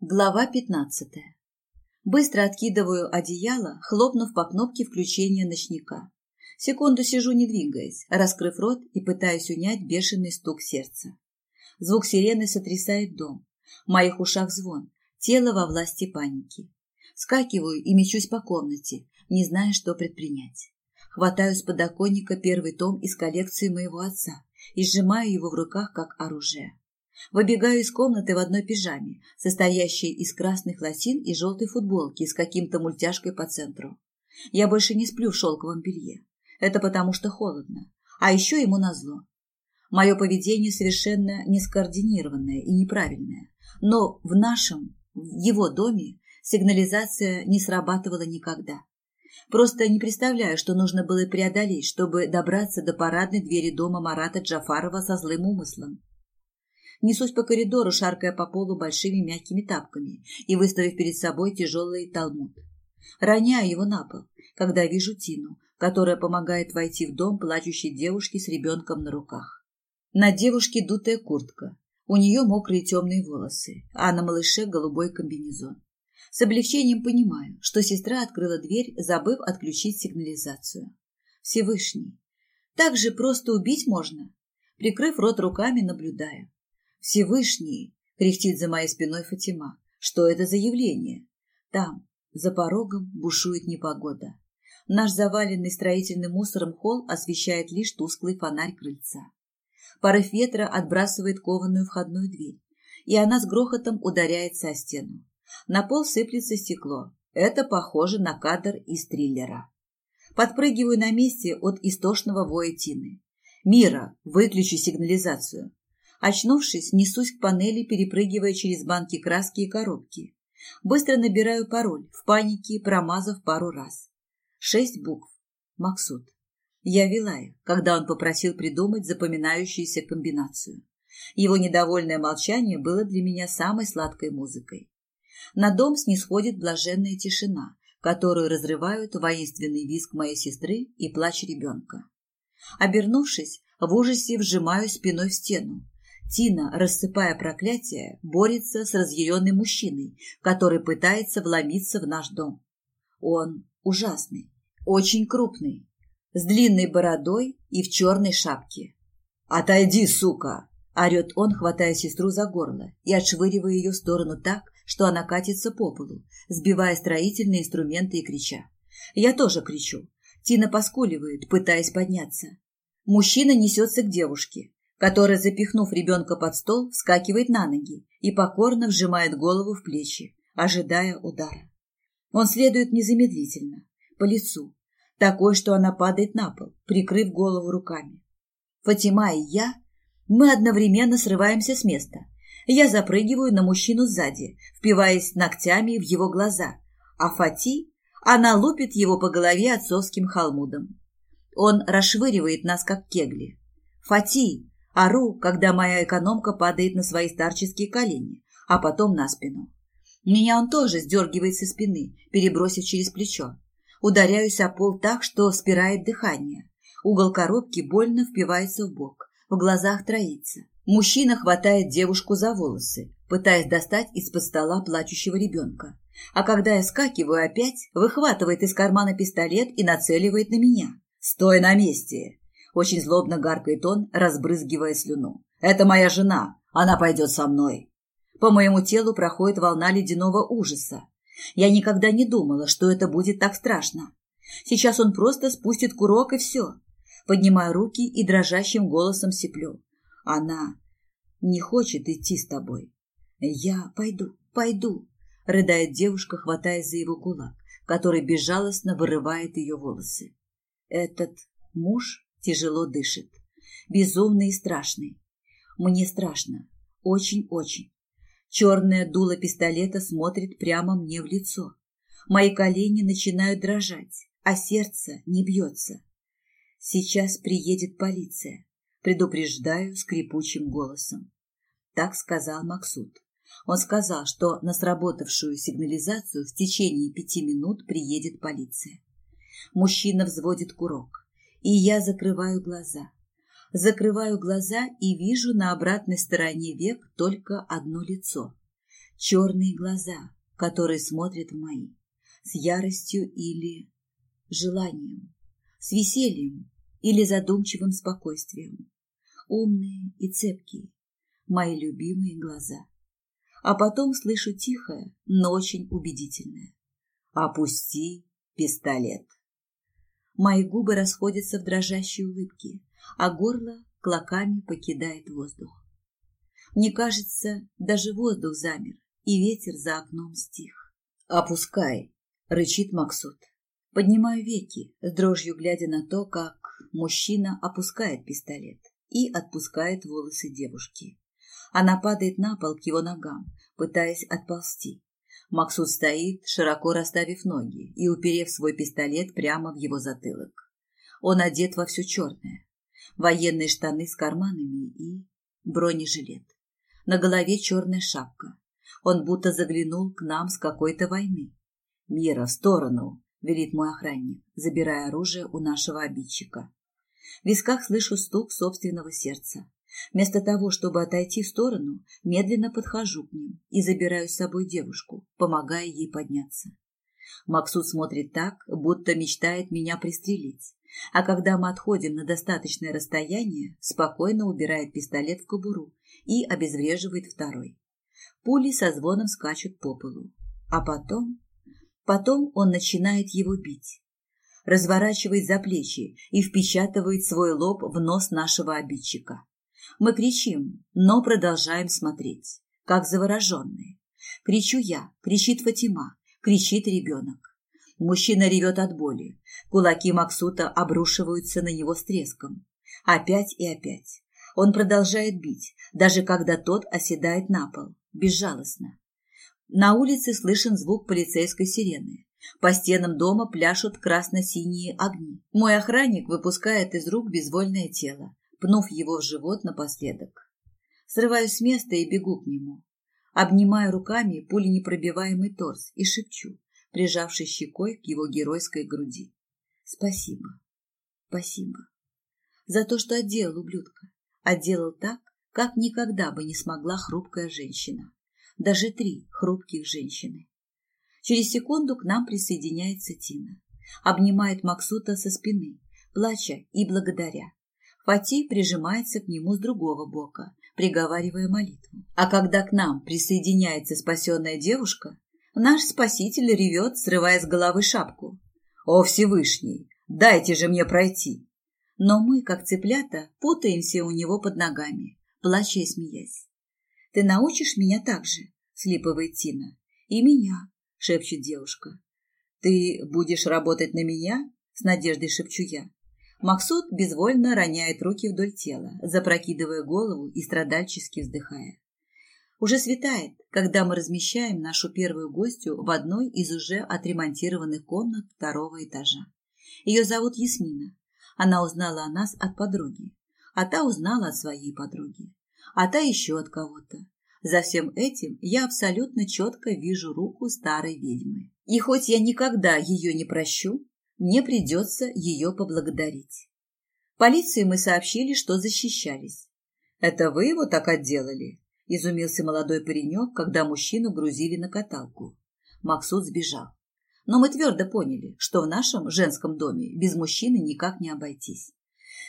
Глава пятнадцатая. Быстро откидываю одеяло, хлопнув по кнопке включения ночника. Секунду сижу, не двигаясь, раскрыв рот и пытаюсь унять бешеный стук сердца. Звук сирены сотрясает дом. В моих ушах звон, тело во власти паники. Скакиваю и мечусь по комнате, не зная, что предпринять. Хватаю с подоконника первый том из коллекции моего отца и сжимаю его в руках, как оружие. Выбегаю из комнаты в одной пижаме, состоящей из красных лосин и желтой футболки с каким-то мультяшкой по центру. Я больше не сплю в шелковом белье. Это потому что холодно. А еще ему назло. Мое поведение совершенно нескоординированное и неправильное. Но в нашем, в его доме, сигнализация не срабатывала никогда. Просто не представляю, что нужно было преодолеть, чтобы добраться до парадной двери дома Марата Джафарова со злым умыслом. Несусь по коридору, шаркая по полу большими мягкими тапками и выставив перед собой тяжелый талмуд. Роняю его на пол, когда вижу Тину, которая помогает войти в дом плачущей девушки с ребенком на руках. На девушке дутая куртка, у нее мокрые темные волосы, а на малыше голубой комбинезон. С облегчением понимаю, что сестра открыла дверь, забыв отключить сигнализацию. Всевышний. Так же просто убить можно. Прикрыв рот руками, наблюдаю. Всевышний, кряхтит за моей спиной Фатима. Что это за явление? Там, за порогом, бушует непогода. Наш заваленный строительным мусором холл освещает лишь тусклый фонарь крыльца. Порыв ветра отбрасывает кованую входную дверь, и она с грохотом ударяется о стену. На пол сыплется стекло. Это похоже на кадр из триллера. Подпрыгиваю на месте от истошного воя Тины. «Мира, выключи сигнализацию!» Очнувшись, несусь к панели, перепрыгивая через банки краски и коробки. Быстро набираю пароль, в панике промазав пару раз. Шесть букв. Максут. Я Вилая, когда он попросил придумать запоминающуюся комбинацию. Его недовольное молчание было для меня самой сладкой музыкой. На дом снисходит блаженная тишина, которую разрывают воинственный визг моей сестры и плач ребенка. Обернувшись, в ужасе вжимаю спиной в стену, Тина, рассыпая проклятия, борется с разъяренным мужчиной, который пытается вломиться в наш дом. Он ужасный, очень крупный, с длинной бородой и в черной шапке. «Отойди, сука!» – орет он, хватая сестру за горло и отшвыривая ее в сторону так, что она катится по полу, сбивая строительные инструменты и крича. Я тоже кричу. Тина поскуливает, пытаясь подняться. Мужчина несется к девушке, которая, запихнув ребенка под стол, вскакивает на ноги и покорно вжимает голову в плечи, ожидая удара. Он следует незамедлительно, по лицу, такой, что она падает на пол, прикрыв голову руками. Фатима и я, мы одновременно срываемся с места. Я запрыгиваю на мужчину сзади, впиваясь ногтями в его глаза, а Фати, она лупит его по голове отцовским халмудом. Он расшвыривает нас, как кегли. «Фати!» Ору, когда моя экономка падает на свои старческие колени, а потом на спину. Меня он тоже сдергивает со спины, перебросив через плечо. Ударяюсь о пол так, что спирает дыхание. Угол коробки больно впивается в бок. В глазах троится. Мужчина хватает девушку за волосы, пытаясь достать из-под стола плачущего ребенка. А когда я скакиваю опять, выхватывает из кармана пистолет и нацеливает на меня. «Стой на месте!» Очень злобно гаркает он, разбрызгивая слюну. «Это моя жена. Она пойдет со мной». По моему телу проходит волна ледяного ужаса. Я никогда не думала, что это будет так страшно. Сейчас он просто спустит курок и все. Поднимаю руки и дрожащим голосом сиплю. Она не хочет идти с тобой. Я пойду, пойду, рыдает девушка, хватаясь за его кулак, который безжалостно вырывает ее волосы. Этот муж тяжело дышит. Безумный и страшный. Мне страшно. Очень-очень. Черное дуло пистолета смотрит прямо мне в лицо. Мои колени начинают дрожать, а сердце не бьется. Сейчас приедет полиция. Предупреждаю скрипучим голосом. Так сказал Максут. Он сказал, что на сработавшую сигнализацию в течение пяти минут приедет полиция. Мужчина взводит курок и я закрываю глаза. Закрываю глаза и вижу на обратной стороне век только одно лицо. черные глаза, которые смотрят в мои, с яростью или желанием, с весельем или задумчивым спокойствием, умные и цепкие, мои любимые глаза. А потом слышу тихое, но очень убедительное. «Опусти пистолет». Мои губы расходятся в дрожащей улыбке, а горло клоками покидает воздух. Мне кажется, даже воздух замер, и ветер за окном стих. «Опускай!» — рычит Максут. Поднимаю веки, с дрожью глядя на то, как мужчина опускает пистолет и отпускает волосы девушки. Она падает на пол к его ногам, пытаясь отползти. Максут стоит, широко расставив ноги и уперев свой пистолет прямо в его затылок. Он одет во все черное. Военные штаны с карманами и бронежилет. На голове черная шапка. Он будто заглянул к нам с какой-то войны. «Мира, в сторону!» — велит мой охранник, забирая оружие у нашего обидчика. В висках слышу стук собственного сердца. Вместо того, чтобы отойти в сторону, медленно подхожу к ним и забираю с собой девушку, помогая ей подняться. Максут смотрит так, будто мечтает меня пристрелить, а когда мы отходим на достаточное расстояние, спокойно убирает пистолет в кобуру и обезвреживает второй. Пули со звоном скачут по полу. А потом... Потом он начинает его бить. Разворачивает за плечи и впечатывает свой лоб в нос нашего обидчика. Мы кричим, но продолжаем смотреть, как завороженные. Кричу я, кричит Фатима, кричит ребенок. Мужчина ревет от боли. Кулаки Максута обрушиваются на него с треском. Опять и опять. Он продолжает бить, даже когда тот оседает на пол, безжалостно. На улице слышен звук полицейской сирены. По стенам дома пляшут красно-синие огни. Мой охранник выпускает из рук безвольное тело, пнув его в живот напоследок. Срываюсь с места и бегу к нему. Обнимаю руками пуленепробиваемый торс и шепчу, прижавшись щекой к его геройской груди. Спасибо, спасибо за то, что отделал ублюдка. Отделал так, как никогда бы не смогла хрупкая женщина. Даже три хрупких женщины. Через секунду к нам присоединяется Тина. Обнимает Максута со спины, плача и благодаря. Фати прижимается к нему с другого бока, приговаривая молитву. А когда к нам присоединяется спасенная девушка, наш спаситель ревет, срывая с головы шапку. «О, Всевышний, дайте же мне пройти!» Но мы, как цыплята, путаемся у него под ногами, плача и смеясь. «Ты научишь меня так же?» – слипывает Тина. «И меня», – шепчет девушка. «Ты будешь работать на меня?» – с надеждой шепчу я. Максут безвольно роняет руки вдоль тела, запрокидывая голову и страдальчески вздыхая. Уже светает, когда мы размещаем нашу первую гостью в одной из уже отремонтированных комнат второго этажа. Ее зовут Ясмина. Она узнала о нас от подруги, а та узнала от своей подруги, а та еще от кого-то. За всем этим я абсолютно четко вижу руку старой ведьмы. И хоть я никогда ее не прощу, мне придется ее поблагодарить. Полиции мы сообщили, что защищались. «Это вы его так отделали?» – изумился молодой паренек, когда мужчину грузили на каталку. Максут сбежал. Но мы твердо поняли, что в нашем женском доме без мужчины никак не обойтись.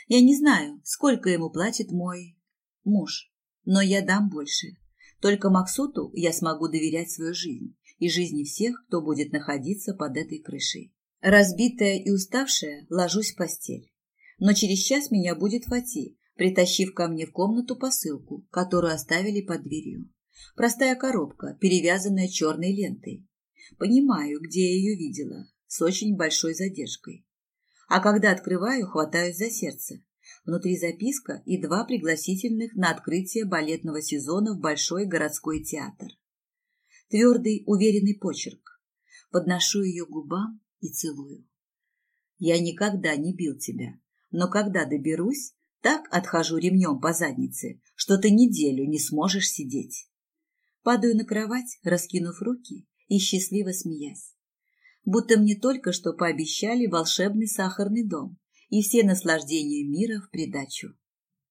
Я не знаю, сколько ему платит мой муж, но я дам больше. Только Максуту я смогу доверять свою жизнь и жизни всех, кто будет находиться под этой крышей. Разбитая и уставшая, ложусь в постель. Но через час меня будет Фати, притащив ко мне в комнату посылку, которую оставили под дверью. Простая коробка, перевязанная черной лентой. Понимаю, где я ее видела, с очень большой задержкой. А когда открываю, хватаюсь за сердце. Внутри записка и два пригласительных на открытие балетного сезона в Большой городской театр. Твердый, уверенный почерк. Подношу ее губам и целую. Я никогда не бил тебя, но когда доберусь, так отхожу ремнем по заднице, что ты неделю не сможешь сидеть. Падаю на кровать, раскинув руки и счастливо смеясь. Будто мне только что пообещали волшебный сахарный дом и все наслаждения мира в придачу.